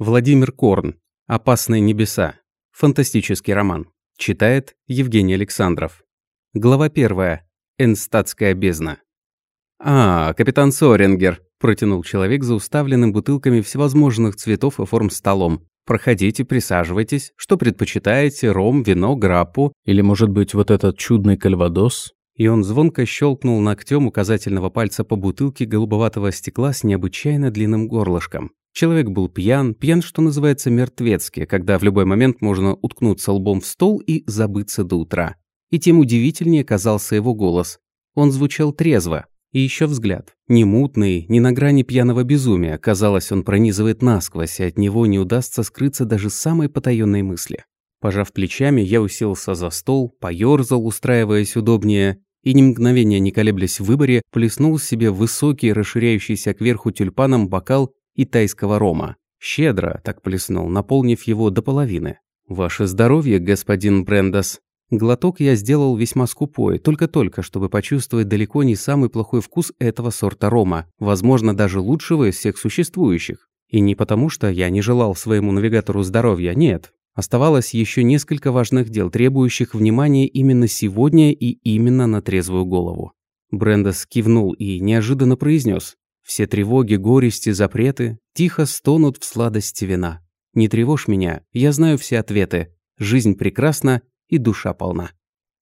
Владимир Корн. «Опасные небеса». Фантастический роман. Читает Евгений Александров. Глава первая. Энстатская бездна. «А, капитан Сорингер», – протянул человек за уставленным бутылками всевозможных цветов и форм столом. «Проходите, присаживайтесь. Что предпочитаете? Ром, вино, граппу? Или, может быть, вот этот чудный кальвадос?» И он звонко щелкнул ногтем указательного пальца по бутылке голубоватого стекла с необычайно длинным горлышком. Человек был пьян, пьян, что называется, мертвецки, когда в любой момент можно уткнуться лбом в стол и забыться до утра. И тем удивительнее казался его голос. Он звучал трезво. И еще взгляд. Не мутный, не на грани пьяного безумия. Казалось, он пронизывает насквозь, и от него не удастся скрыться даже самой потаенной мысли. Пожав плечами, я уселся за стол, поёрзал, устраиваясь удобнее, и ни мгновения не колеблясь в выборе, плеснул себе высокий, расширяющийся кверху тюльпаном бокал и рома. Щедро так плеснул, наполнив его до половины. «Ваше здоровье, господин Брендас!» Глоток я сделал весьма скупой, только-только, чтобы почувствовать далеко не самый плохой вкус этого сорта рома, возможно, даже лучшего из всех существующих. И не потому, что я не желал своему навигатору здоровья, нет. Оставалось еще несколько важных дел, требующих внимания именно сегодня и именно на трезвую голову. Брендас кивнул и неожиданно произнес: все тревоги, горести, запреты тихо стонут в сладости вина. Не тревожь меня, я знаю все ответы. Жизнь прекрасна и душа полна.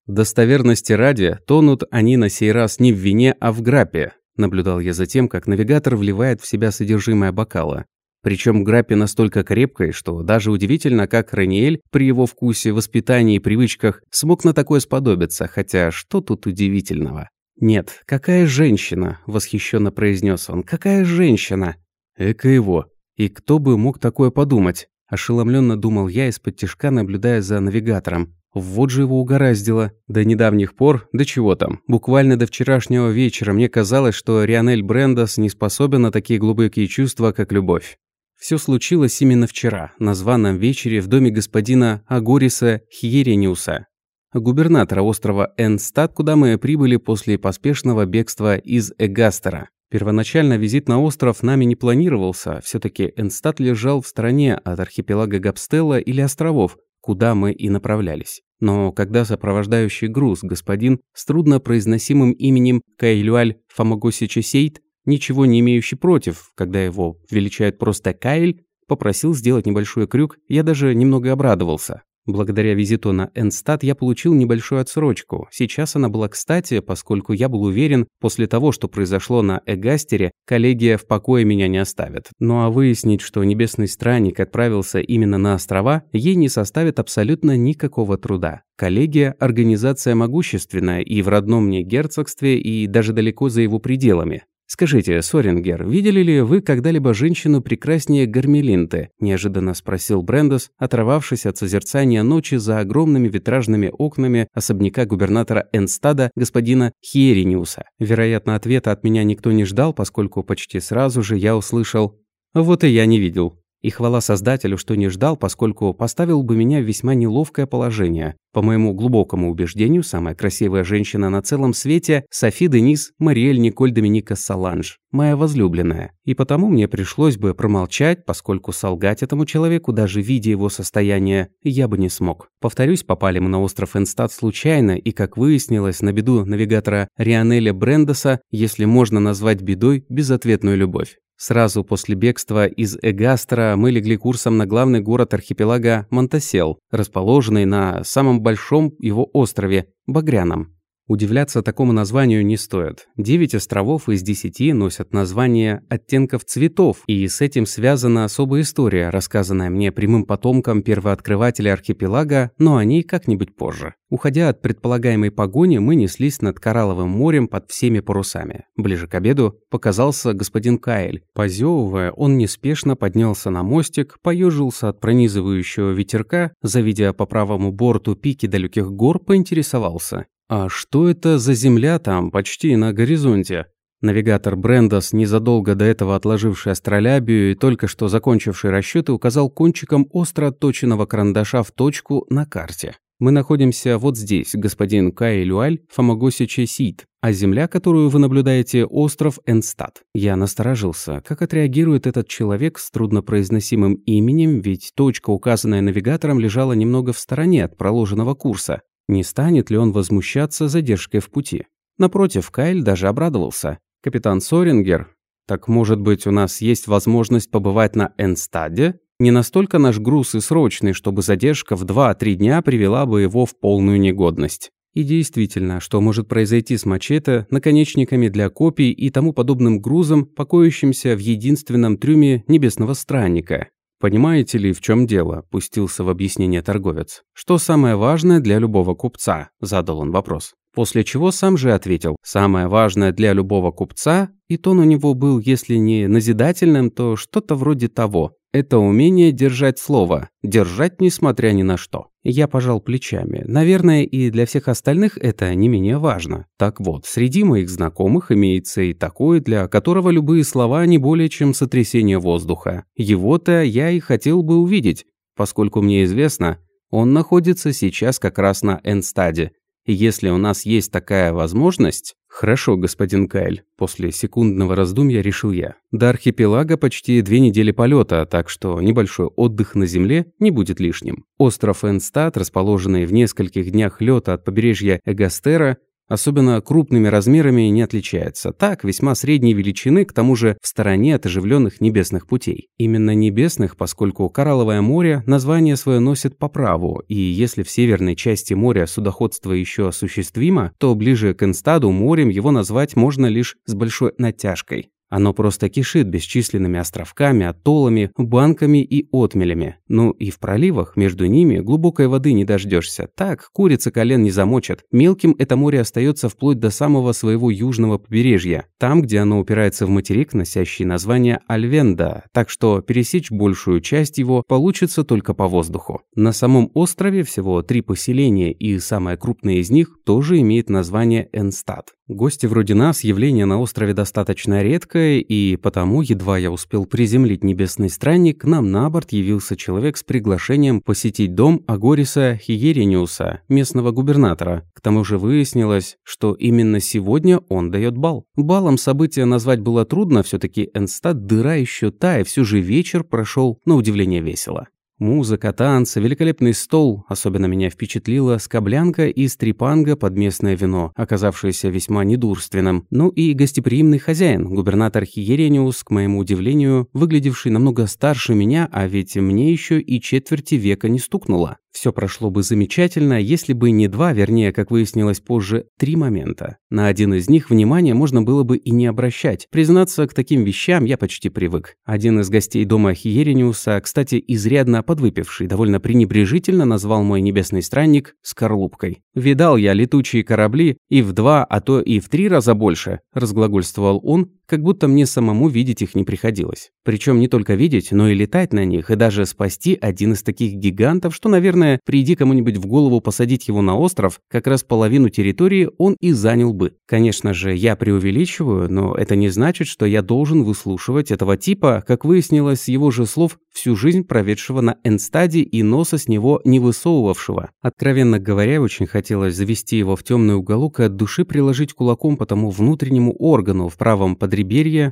Достоверности ради тонут они на сей раз не в вине, а в грапе. Наблюдал я за тем, как навигатор вливает в себя содержимое бокала. Причем грапе настолько крепкой, что даже удивительно, как Раниэль при его вкусе, воспитании и привычках смог на такое сподобиться, хотя что тут удивительного? «Нет, какая женщина?» – восхищенно произнес он. «Какая женщина?» «Эка его! И кто бы мог такое подумать?» Ошеломленно думал я из-под тишка, наблюдая за навигатором. Вот же его угораздило. До недавних пор, до чего там, буквально до вчерашнего вечера мне казалось, что Рионель Брендос не способен на такие глубокие чувства, как любовь. Все случилось именно вчера, на званом вечере в доме господина Агориса Хьерениуса, губернатора острова Энстад, куда мы прибыли после поспешного бегства из Эгастера. Первоначально визит на остров нами не планировался, все таки Энстад лежал в стороне от архипелага Габстелла или островов, куда мы и направлялись. Но когда сопровождающий груз господин с труднопроизносимым именем Кайлюаль Фамагосичесейт, ничего не имеющий против, когда его величают просто Кайль, попросил сделать небольшой крюк, я даже немного обрадовался. Благодаря визиту на Энстат я получил небольшую отсрочку. Сейчас она была кстати, поскольку я был уверен, после того, что произошло на Эгастере, коллегия в покое меня не оставит. Ну а выяснить, что небесный странник отправился именно на острова, ей не составит абсолютно никакого труда. Коллегия – организация могущественная и в родном мне герцогстве, и даже далеко за его пределами. «Скажите, Сорингер, видели ли вы когда-либо женщину прекраснее Гармелинты?» – неожиданно спросил Брендос, оторвавшись от созерцания ночи за огромными витражными окнами особняка губернатора Энстада господина Хиериниуса. Вероятно, ответа от меня никто не ждал, поскольку почти сразу же я услышал «Вот и я не видел». И хвала Создателю, что не ждал, поскольку поставил бы меня в весьма неловкое положение. По моему глубокому убеждению, самая красивая женщина на целом свете – Софи Денис Мариэль Николь Доминика Саланж, моя возлюбленная. И потому мне пришлось бы промолчать, поскольку солгать этому человеку, даже видя его состояние, я бы не смог. Повторюсь, попали мы на остров Энстад случайно, и, как выяснилось, на беду навигатора Рионеля Брендоса, если можно назвать бедой, безответную любовь. Сразу после бегства из Эгастера мы легли курсом на главный город архипелага Монтасел, расположенный на самом большом его острове – Багряном. Удивляться такому названию не стоит. Девять островов из десяти носят название оттенков цветов, и с этим связана особая история, рассказанная мне прямым потомком первооткрывателя архипелага, но о ней как-нибудь позже. Уходя от предполагаемой погони, мы неслись над Коралловым морем под всеми парусами. Ближе к обеду показался господин Каэль. Позевывая, он неспешно поднялся на мостик, поежился от пронизывающего ветерка, завидя по правому борту пики далеких гор, поинтересовался. «А что это за земля там, почти на горизонте?» Навигатор Брендос, незадолго до этого отложивший астролябию и только что закончивший расчеты, указал кончиком остро отточенного карандаша в точку на карте. Мы находимся вот здесь, господин Каэлюаль Фомагосиче Сид, а земля, которую вы наблюдаете, остров Энстад. Я насторожился. Как отреагирует этот человек с труднопроизносимым именем, ведь точка, указанная навигатором, лежала немного в стороне от проложенного курса. Не станет ли он возмущаться задержкой в пути? Напротив, Кайль даже обрадовался. «Капитан Сорингер, так может быть у нас есть возможность побывать на Энстаде?» Не настолько наш груз и срочный, чтобы задержка в 2-3 дня привела бы его в полную негодность. И действительно, что может произойти с мачете, наконечниками для копий и тому подобным грузом, покоящимся в единственном трюме небесного странника? «Понимаете ли, в чем дело?» – пустился в объяснение торговец. «Что самое важное для любого купца?» – задал он вопрос. После чего сам же ответил, самое важное для любого купца, и тон у него был, если не назидательным, то что-то вроде того. Это умение держать слово, держать несмотря ни на что. Я пожал плечами. Наверное, и для всех остальных это не менее важно. Так вот, среди моих знакомых имеется и такой, для которого любые слова не более чем сотрясение воздуха. Его-то я и хотел бы увидеть, поскольку мне известно, он находится сейчас как раз на Энстаде, если у нас есть такая возможность... Хорошо, господин Кайль, после секундного раздумья решил я. До архипелага почти две недели полета, так что небольшой отдых на земле не будет лишним. Остров Энстад, расположенный в нескольких днях лета от побережья Эгастера, Особенно крупными размерами не отличается. Так, весьма средней величины, к тому же в стороне от оживленных небесных путей. Именно небесных, поскольку Коралловое море название свое носит по праву, и если в северной части моря судоходство еще осуществимо, то ближе к Энстаду морем его назвать можно лишь с большой натяжкой. Оно просто кишит бесчисленными островками, атоллами, банками и отмелями. Ну и в проливах между ними глубокой воды не дождешься. Так, курица колен не замочат. Мелким это море остается вплоть до самого своего южного побережья. Там, где оно упирается в материк, носящий название Альвенда. Так что пересечь большую часть его получится только по воздуху. На самом острове всего три поселения, и самое крупное из них тоже имеет название Энстад. Гости вроде нас явление на острове достаточно редкое, и потому, едва я успел приземлить небесный странник, нам на борт явился человек с приглашением посетить дом Агориса Хиерениуса, местного губернатора. К тому же выяснилось, что именно сегодня он дает бал. Балом события назвать было трудно, все таки Энстад дыра еще та, и все же вечер прошел на удивление весело. Музыка, танцы, великолепный стол. Особенно меня впечатлила скоблянка из трипанга под местное вино, оказавшееся весьма недурственным. Ну и гостеприимный хозяин, губернатор Хиерениус, к моему удивлению, выглядевший намного старше меня, а ведь мне еще и четверти века не стукнуло. Все прошло бы замечательно, если бы не два, вернее, как выяснилось позже, три момента. На один из них внимание можно было бы и не обращать. Признаться, к таким вещам я почти привык. Один из гостей дома Хиерениуса, кстати, изрядно подвыпивший, довольно пренебрежительно назвал мой небесный странник «скорлупкой». «Видал я летучие корабли и в два, а то и в три раза больше», – разглагольствовал он, как будто мне самому видеть их не приходилось. Причем не только видеть, но и летать на них, и даже спасти один из таких гигантов, что, наверное, приди кому-нибудь в голову посадить его на остров, как раз половину территории он и занял бы. Конечно же, я преувеличиваю, но это не значит, что я должен выслушивать этого типа, как выяснилось с его же слов, всю жизнь проведшего на энстаде и носа с него не высовывавшего. Откровенно говоря, очень хотелось завести его в темный уголок и от души приложить кулаком по тому внутреннему органу в правом подреберье,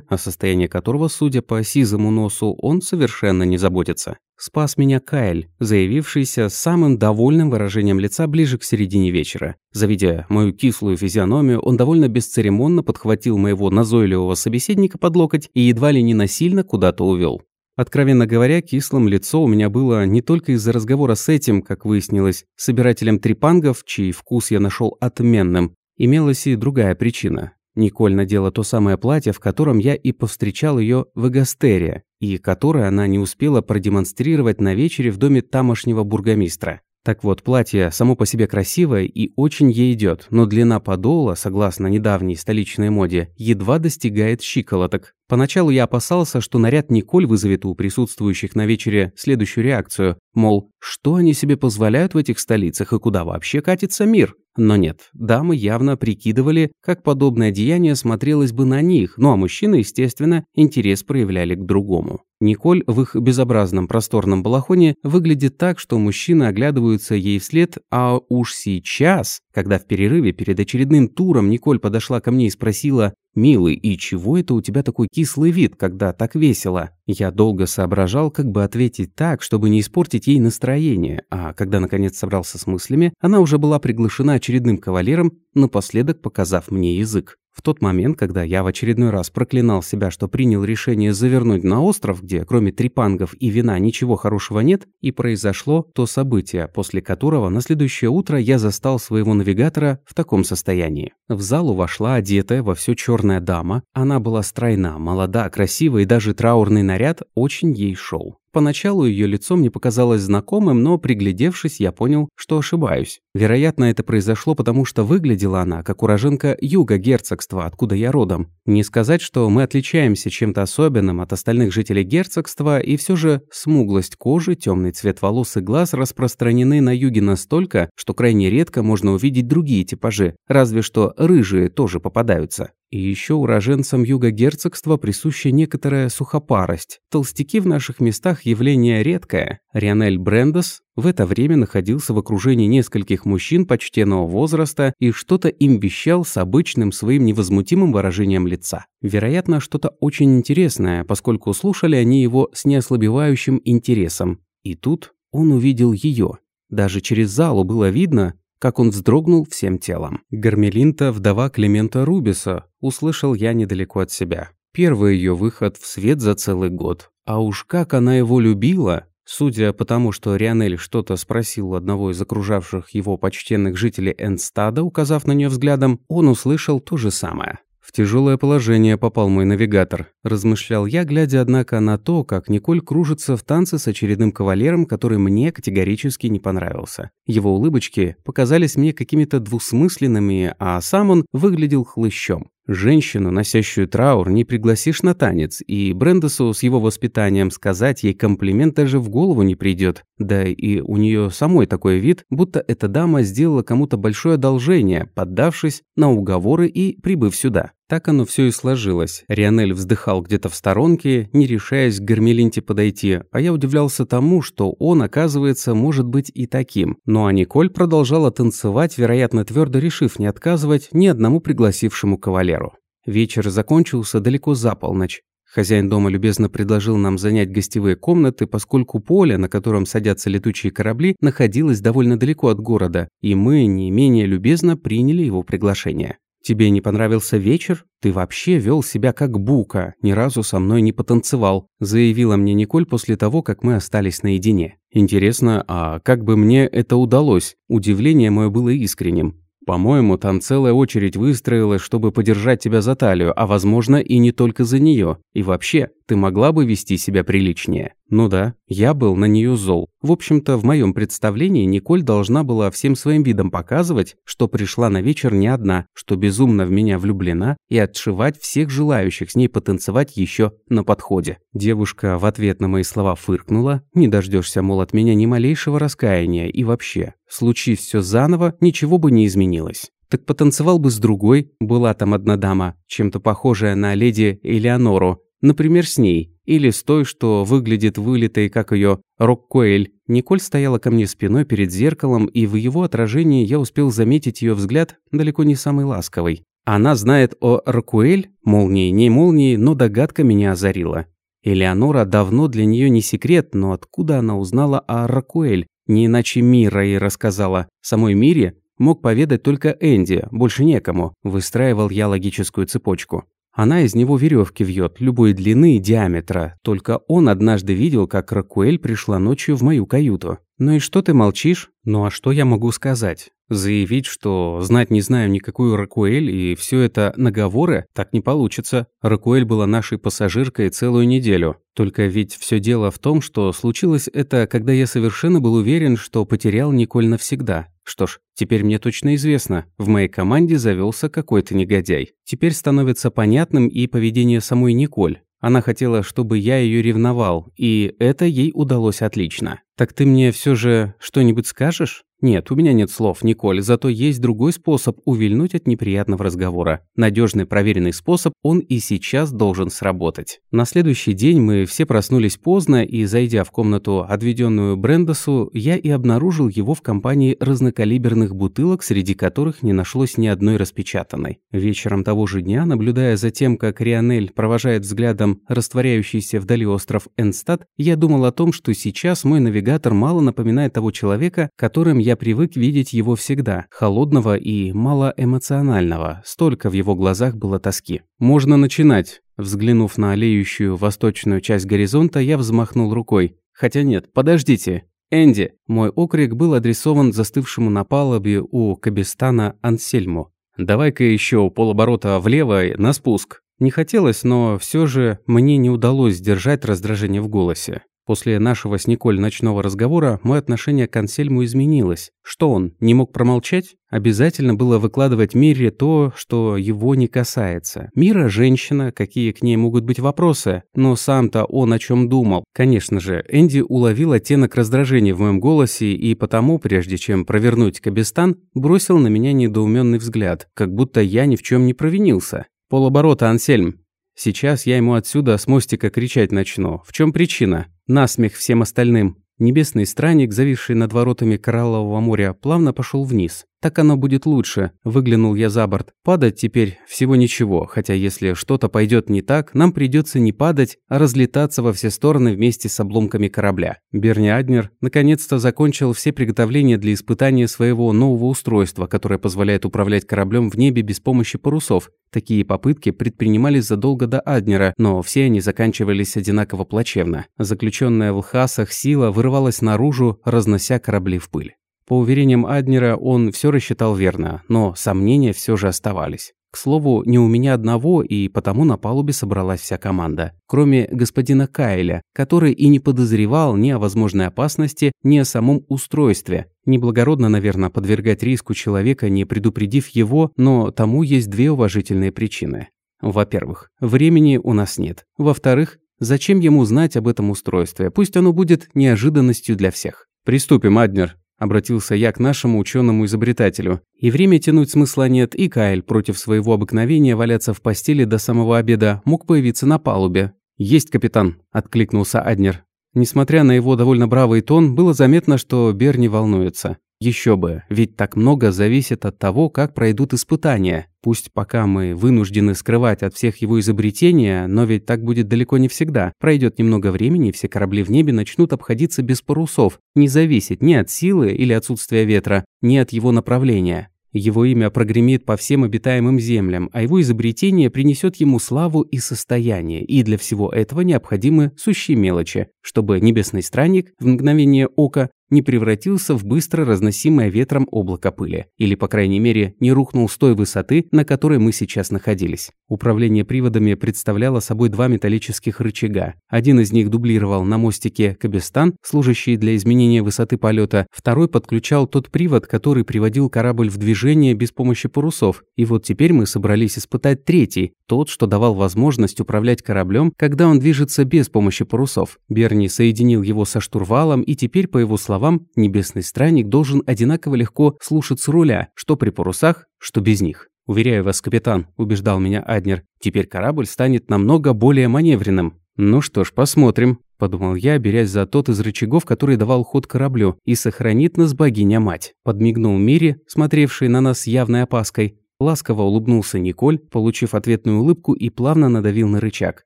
о состоянии которого, судя по сизому носу, он совершенно не заботится. Спас меня Кайль, заявившийся с самым довольным выражением лица ближе к середине вечера. Завидя мою кислую физиономию, он довольно бесцеремонно подхватил моего назойливого собеседника под локоть и едва ли не насильно куда-то увел. Откровенно говоря, кислым лицо у меня было не только из-за разговора с этим, как выяснилось, собирателем трепангов, чей вкус я нашел отменным. Имелась и другая причина. Николь надела то самое платье, в котором я и повстречал ее в Эгастере, и которое она не успела продемонстрировать на вечере в доме тамошнего бургомистра. Так вот, платье само по себе красивое и очень ей идет, но длина подола, согласно недавней столичной моде, едва достигает щиколоток. Поначалу я опасался, что наряд Николь вызовет у присутствующих на вечере следующую реакцию, мол, что они себе позволяют в этих столицах и куда вообще катится мир? Но нет, дамы явно прикидывали, как подобное деяние смотрелось бы на них, ну а мужчины, естественно, интерес проявляли к другому. Николь в их безобразном просторном балахоне выглядит так, что мужчины оглядываются ей вслед, а уж сейчас, когда в перерыве перед очередным туром Николь подошла ко мне и спросила «Милый, и чего это у тебя такой кислый вид, когда так весело?» Я долго соображал, как бы ответить так, чтобы не испортить ей настроение, а когда наконец собрался с мыслями, она уже была приглашена очередным кавалером, напоследок показав мне язык. В тот момент, когда я в очередной раз проклинал себя, что принял решение завернуть на остров, где кроме трепангов и вина ничего хорошего нет, и произошло то событие, после которого на следующее утро я застал своего навигатора в таком состоянии. В залу вошла одетая во все черная дама. Она была стройна, молода, красива и даже траурный наряд очень ей шел. Поначалу ее лицо мне показалось знакомым, но приглядевшись, я понял, что ошибаюсь. Вероятно, это произошло потому, что выглядела она как уроженка юга герцогства, откуда я родом. Не сказать, что мы отличаемся чем-то особенным от остальных жителей герцогства, и все же смуглость кожи, темный цвет волос и глаз распространены на юге настолько, что крайне редко можно увидеть другие типажи, разве что рыжие тоже попадаются. И еще уроженцам юга герцогства присуща некоторая сухопарость. Толстяки в наших местах явление редкое. Рионель Брендос в это время находился в окружении нескольких мужчин почтенного возраста и что-то им вещал с обычным своим невозмутимым выражением лица. Вероятно, что-то очень интересное, поскольку слушали они его с неослабевающим интересом. И тут он увидел ее. Даже через залу было видно, как он вздрогнул всем телом. Гармелинта, вдова Климента Рубиса, услышал я недалеко от себя. Первый ее выход в свет за целый год. А уж как она его любила! Судя по тому, что Рионель что-то спросил одного из окружавших его почтенных жителей Энстада, указав на нее взглядом, он услышал то же самое. В тяжелое положение попал мой навигатор. Размышлял я, глядя, однако, на то, как Николь кружится в танце с очередным кавалером, который мне категорически не понравился. Его улыбочки показались мне какими-то двусмысленными, а сам он выглядел хлыщом. Женщину, носящую траур, не пригласишь на танец, и Брендесу с его воспитанием сказать ей комплимент даже в голову не придет. Да и у нее самой такой вид, будто эта дама сделала кому-то большое одолжение, поддавшись на уговоры и прибыв сюда. Так оно все и сложилось. Рионель вздыхал где-то в сторонке, не решаясь к Гармелинте подойти, а я удивлялся тому, что он, оказывается, может быть и таким. Ну а Николь продолжала танцевать, вероятно, твердо решив не отказывать ни одному пригласившему кавалеру. Вечер закончился далеко за полночь. Хозяин дома любезно предложил нам занять гостевые комнаты, поскольку поле, на котором садятся летучие корабли, находилось довольно далеко от города, и мы не менее любезно приняли его приглашение. Тебе не понравился вечер? Ты вообще вел себя как бука, ни разу со мной не потанцевал», заявила мне Николь после того, как мы остались наедине. Интересно, а как бы мне это удалось? Удивление мое было искренним. По-моему, там целая очередь выстроилась, чтобы подержать тебя за талию, а возможно и не только за нее. И вообще, ты могла бы вести себя приличнее. Ну да, я был на нее зол. В общем-то, в моем представлении Николь должна была всем своим видом показывать, что пришла на вечер не одна, что безумно в меня влюблена, и отшивать всех желающих с ней потанцевать еще на подходе. Девушка в ответ на мои слова фыркнула, не дождешься, мол, от меня ни малейшего раскаяния, и вообще, случись все заново, ничего бы не изменилось. Так потанцевал бы с другой, была там одна дама, чем-то похожая на леди Элеонору, например, с ней, или с той, что выглядит вылитой, как ее Роккоэль. Николь стояла ко мне спиной перед зеркалом, и в его отражении я успел заметить ее взгляд далеко не самый ласковый. Она знает о Рокуэль? Молнии, не молнии, но догадка меня озарила. Элеонора давно для нее не секрет, но откуда она узнала о Ракуэль? Не иначе Мира ей рассказала. Самой Мире мог поведать только Энди, больше некому. Выстраивал я логическую цепочку. Она из него веревки вьет, любой длины и диаметра. Только он однажды видел, как Ракуэль пришла ночью в мою каюту. «Ну и что ты молчишь?» «Ну а что я могу сказать?» Заявить, что знать не знаю никакую Ракуэль и все это наговоры, так не получится. Ракуэль была нашей пассажиркой целую неделю. Только ведь все дело в том, что случилось это, когда я совершенно был уверен, что потерял Николь навсегда Что ж, теперь мне точно известно, в моей команде завелся какой-то негодяй. Теперь становится понятным и поведение самой Николь. Она хотела, чтобы я ее ревновал, и это ей удалось отлично. «Так ты мне все же что-нибудь скажешь?» «Нет, у меня нет слов, Николь, зато есть другой способ увильнуть от неприятного разговора. Надежный проверенный способ, он и сейчас должен сработать». На следующий день мы все проснулись поздно, и, зайдя в комнату, отведенную Брендосу, я и обнаружил его в компании разнокалиберных бутылок, среди которых не нашлось ни одной распечатанной. Вечером того же дня, наблюдая за тем, как Рионель провожает взглядом растворяющийся вдали остров Энстад, я думал о том, что сейчас мой навигатор навигатор мало напоминает того человека, которым я привык видеть его всегда, холодного и малоэмоционального. Столько в его глазах было тоски. «Можно начинать». Взглянув на олеющую восточную часть горизонта, я взмахнул рукой. «Хотя нет, подождите. Энди!» Мой окрик был адресован застывшему на палубе у Кабистана Ансельму. «Давай-ка еще полоборота влево на спуск». Не хотелось, но все же мне не удалось сдержать раздражение в голосе. После нашего с Николь ночного разговора мое отношение к Ансельму изменилось. Что он, не мог промолчать? Обязательно было выкладывать Мире то, что его не касается. Мира – женщина, какие к ней могут быть вопросы, но сам-то он о чем думал. Конечно же, Энди уловил оттенок раздражения в моем голосе и потому, прежде чем провернуть Кабестан, бросил на меня недоуменный взгляд, как будто я ни в чем не провинился. Полоборота, Ансельм. Сейчас я ему отсюда с мостика кричать начну. В чем причина? Насмех всем остальным. Небесный странник, зависший над воротами Кораллового моря, плавно пошел вниз. Так оно будет лучше. Выглянул я за борт. Падать теперь всего ничего, хотя если что-то пойдет не так, нам придется не падать, а разлетаться во все стороны вместе с обломками корабля. Берни Аднер наконец-то закончил все приготовления для испытания своего нового устройства, которое позволяет управлять кораблем в небе без помощи парусов. Такие попытки предпринимались задолго до Аднера, но все они заканчивались одинаково плачевно. Заключенная в Лхасах сила вырывалась наружу, разнося корабли в пыль. По уверениям Аднера, он все рассчитал верно, но сомнения все же оставались. К слову, не у меня одного, и потому на палубе собралась вся команда. Кроме господина Кайля, который и не подозревал ни о возможной опасности, ни о самом устройстве. Неблагородно, наверное, подвергать риску человека, не предупредив его, но тому есть две уважительные причины. Во-первых, времени у нас нет. Во-вторых, зачем ему знать об этом устройстве? Пусть оно будет неожиданностью для всех. «Приступим, Аднер», Обратился я к нашему ученому-изобретателю. И время тянуть смысла нет, и Кайл против своего обыкновения валяться в постели до самого обеда мог появиться на палубе. «Есть, капитан», – откликнулся Аднер. Несмотря на его довольно бравый тон, было заметно, что Берни волнуется. Еще бы, ведь так много зависит от того, как пройдут испытания. Пусть пока мы вынуждены скрывать от всех его изобретения, но ведь так будет далеко не всегда. Пройдет немного времени, все корабли в небе начнут обходиться без парусов, не зависеть ни от силы или отсутствия ветра, ни от его направления. Его имя прогремит по всем обитаемым землям, а его изобретение принесет ему славу и состояние, и для всего этого необходимы сущие мелочи, чтобы небесный странник в мгновение ока не превратился в быстро разносимое ветром облако пыли, или, по крайней мере, не рухнул с той высоты, на которой мы сейчас находились. Управление приводами представляло собой два металлических рычага. Один из них дублировал на мостике Кабестан, служащий для изменения высоты полета, второй подключал тот привод, который приводил корабль в движение без помощи парусов. И вот теперь мы собрались испытать третий, тот, что давал возможность управлять кораблем, когда он движется без помощи парусов. Берни соединил его со штурвалом, и теперь, по его словам, словам, небесный странник должен одинаково легко слушаться руля, что при парусах, что без них. «Уверяю вас, капитан», – убеждал меня Аднер, – «теперь корабль станет намного более маневренным». «Ну что ж, посмотрим», – подумал я, берясь за тот из рычагов, который давал ход кораблю, и сохранит нас богиня-мать. Подмигнул Мири, смотревший на нас с явной опаской. Ласково улыбнулся Николь, получив ответную улыбку и плавно надавил на рычаг.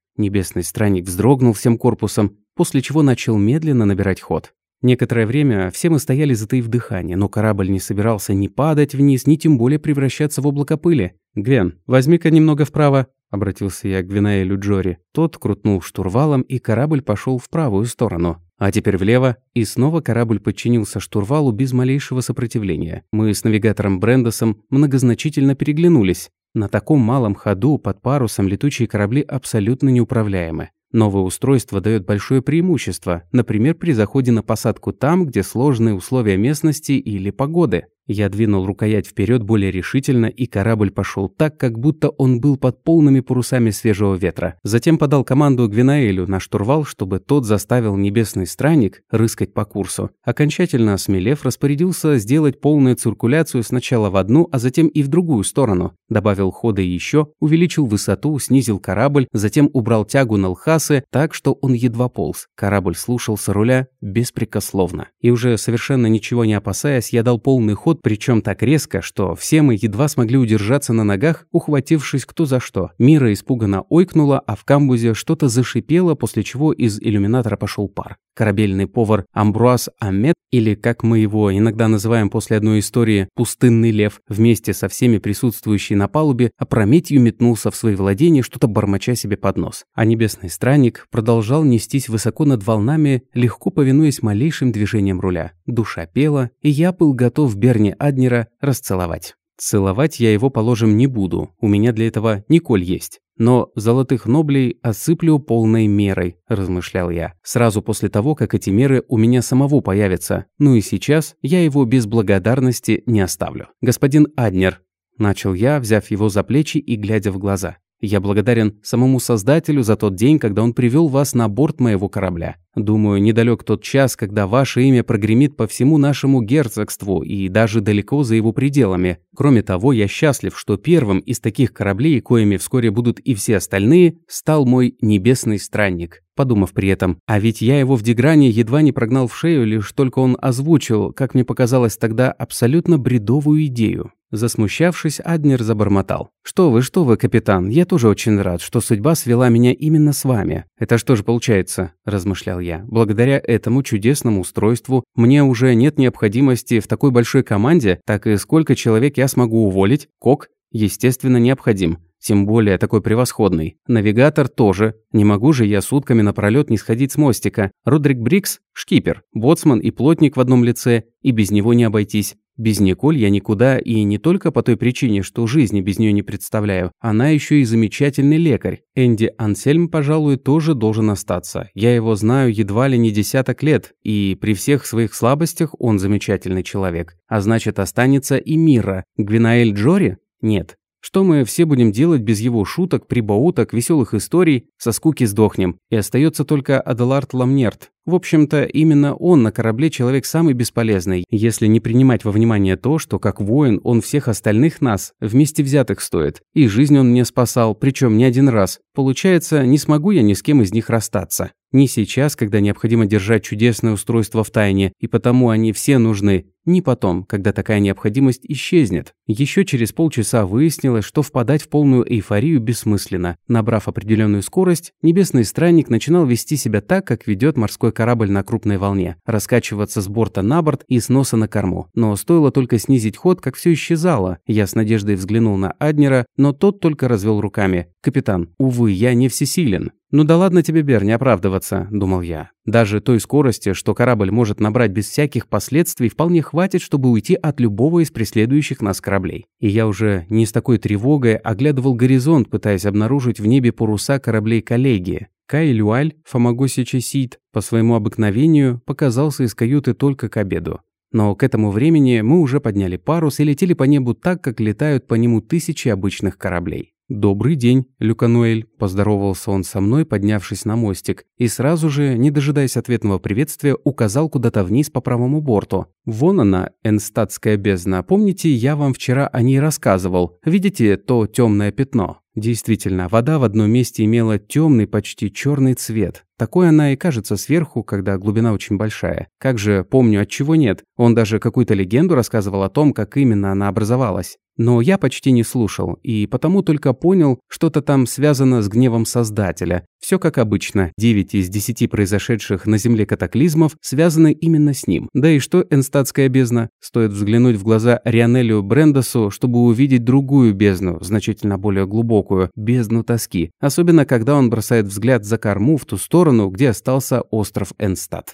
Небесный странник вздрогнул всем корпусом, после чего начал медленно набирать ход. Некоторое время все мы стояли затаив дыхание, но корабль не собирался ни падать вниз, ни тем более превращаться в облако пыли. «Гвен, возьми-ка немного вправо», — обратился я к Гвинаэлю Джори. Тот крутнул штурвалом, и корабль пошел в правую сторону. А теперь влево, и снова корабль подчинился штурвалу без малейшего сопротивления. Мы с навигатором Брендосом многозначительно переглянулись. На таком малом ходу под парусом летучие корабли абсолютно неуправляемы. Новое устройство дает большое преимущество, например, при заходе на посадку там, где сложные условия местности или погоды. Я двинул рукоять вперед более решительно, и корабль пошел так, как будто он был под полными парусами свежего ветра. Затем подал команду Гвинаэлю на штурвал, чтобы тот заставил небесный странник рыскать по курсу. Окончательно осмелев, распорядился сделать полную циркуляцию сначала в одну, а затем и в другую сторону. Добавил хода еще, увеличил высоту, снизил корабль, затем убрал тягу на лхасы так, что он едва полз. Корабль слушался руля беспрекословно. И уже совершенно ничего не опасаясь, я дал полный ход причем так резко, что все мы едва смогли удержаться на ногах, ухватившись кто за что. Мира испуганно ойкнула, а в камбузе что-то зашипело, после чего из иллюминатора пошел пар. Корабельный повар Амбруаз Амет, или как мы его иногда называем после одной истории «пустынный лев», вместе со всеми присутствующими на палубе, опрометью метнулся в свои владения, что-то бормоча себе под нос. А небесный странник продолжал нестись высоко над волнами, легко повинуясь малейшим движениям руля. Душа пела, и я был готов Берни Аднера расцеловать. Целовать я его, положим, не буду, у меня для этого Николь есть. Но золотых ноблей осыплю полной мерой, размышлял я. Сразу после того, как эти меры у меня самого появятся. Ну и сейчас я его без благодарности не оставлю. Господин Аднер, начал я, взяв его за плечи и глядя в глаза. Я благодарен самому Создателю за тот день, когда он привел вас на борт моего корабля. Думаю, недалек тот час, когда ваше имя прогремит по всему нашему герцогству и даже далеко за его пределами. Кроме того, я счастлив, что первым из таких кораблей, коими вскоре будут и все остальные, стал мой небесный странник. Подумав при этом, а ведь я его в Дегране едва не прогнал в шею, лишь только он озвучил, как мне показалось тогда, абсолютно бредовую идею. Засмущавшись, Аднер забормотал. «Что вы, что вы, капитан, я тоже очень рад, что судьба свела меня именно с вами. Это что же получается?» – размышлял я. «Благодаря этому чудесному устройству мне уже нет необходимости в такой большой команде, так и сколько человек я смогу уволить? Кок, естественно, необходим. Тем более такой превосходный. Навигатор тоже. Не могу же я сутками напролёт не сходить с мостика. Родрик Брикс – шкипер, боцман и плотник в одном лице, и без него не обойтись. Без Николь я никуда, и не только по той причине, что жизни без нее не представляю. Она еще и замечательный лекарь. Энди Ансельм, пожалуй, тоже должен остаться. Я его знаю едва ли не десяток лет, и при всех своих слабостях он замечательный человек. А значит, останется и Мира. Гвинаэль Джори? Нет. Что мы все будем делать без его шуток, прибауток, веселых историй, со скуки сдохнем. И остается только Аделард Ламнерт, в общем-то, именно он на корабле человек самый бесполезный, если не принимать во внимание то, что как воин он всех остальных нас вместе взятых стоит. И жизнь он мне спасал, причем не один раз. Получается, не смогу я ни с кем из них расстаться. Не сейчас, когда необходимо держать чудесное устройство в тайне, и потому они все нужны, не потом, когда такая необходимость исчезнет. Еще через полчаса выяснилось, что впадать в полную эйфорию бессмысленно. Набрав определенную скорость, небесный странник начинал вести себя так, как ведет морской большой корабль на крупной волне, раскачиваться с борта на борт и с носа на корму. Но стоило только снизить ход, как все исчезало. Я с надеждой взглянул на Аднера, но тот только развел руками. «Капитан, увы, я не всесилен». «Ну да ладно тебе, Бер, не оправдываться», – думал я. «Даже той скорости, что корабль может набрать без всяких последствий, вполне хватит, чтобы уйти от любого из преследующих нас кораблей». И я уже не с такой тревогой оглядывал горизонт, пытаясь обнаружить в небе паруса кораблей коллегии. Кай Люаль, Фомагоси Чесид, по своему обыкновению, показался из каюты только к обеду. Но к этому времени мы уже подняли парус и летели по небу так, как летают по нему тысячи обычных кораблей. «Добрый день, Люкануэль», – поздоровался он со мной, поднявшись на мостик, и сразу же, не дожидаясь ответного приветствия, указал куда-то вниз по правому борту. «Вон она, энстатская бездна. Помните, я вам вчера о ней рассказывал. Видите то темное пятно?» Действительно, вода в одном месте имела темный, почти черный цвет. Такой она и кажется сверху, когда глубина очень большая. Как же помню, от чего нет. Он даже какую-то легенду рассказывал о том, как именно она образовалась. Но я почти не слушал, и потому только понял, что-то там связано с гневом Создателя. Все как обычно, 9 из 10 произошедших на Земле катаклизмов связаны именно с ним. Да и что энстатская бездна? Стоит взглянуть в глаза Рионелю Брендосу, чтобы увидеть другую бездну, значительно более глубокую, бездну тоски. Особенно, когда он бросает взгляд за корму в ту сторону, где остался остров Энстат.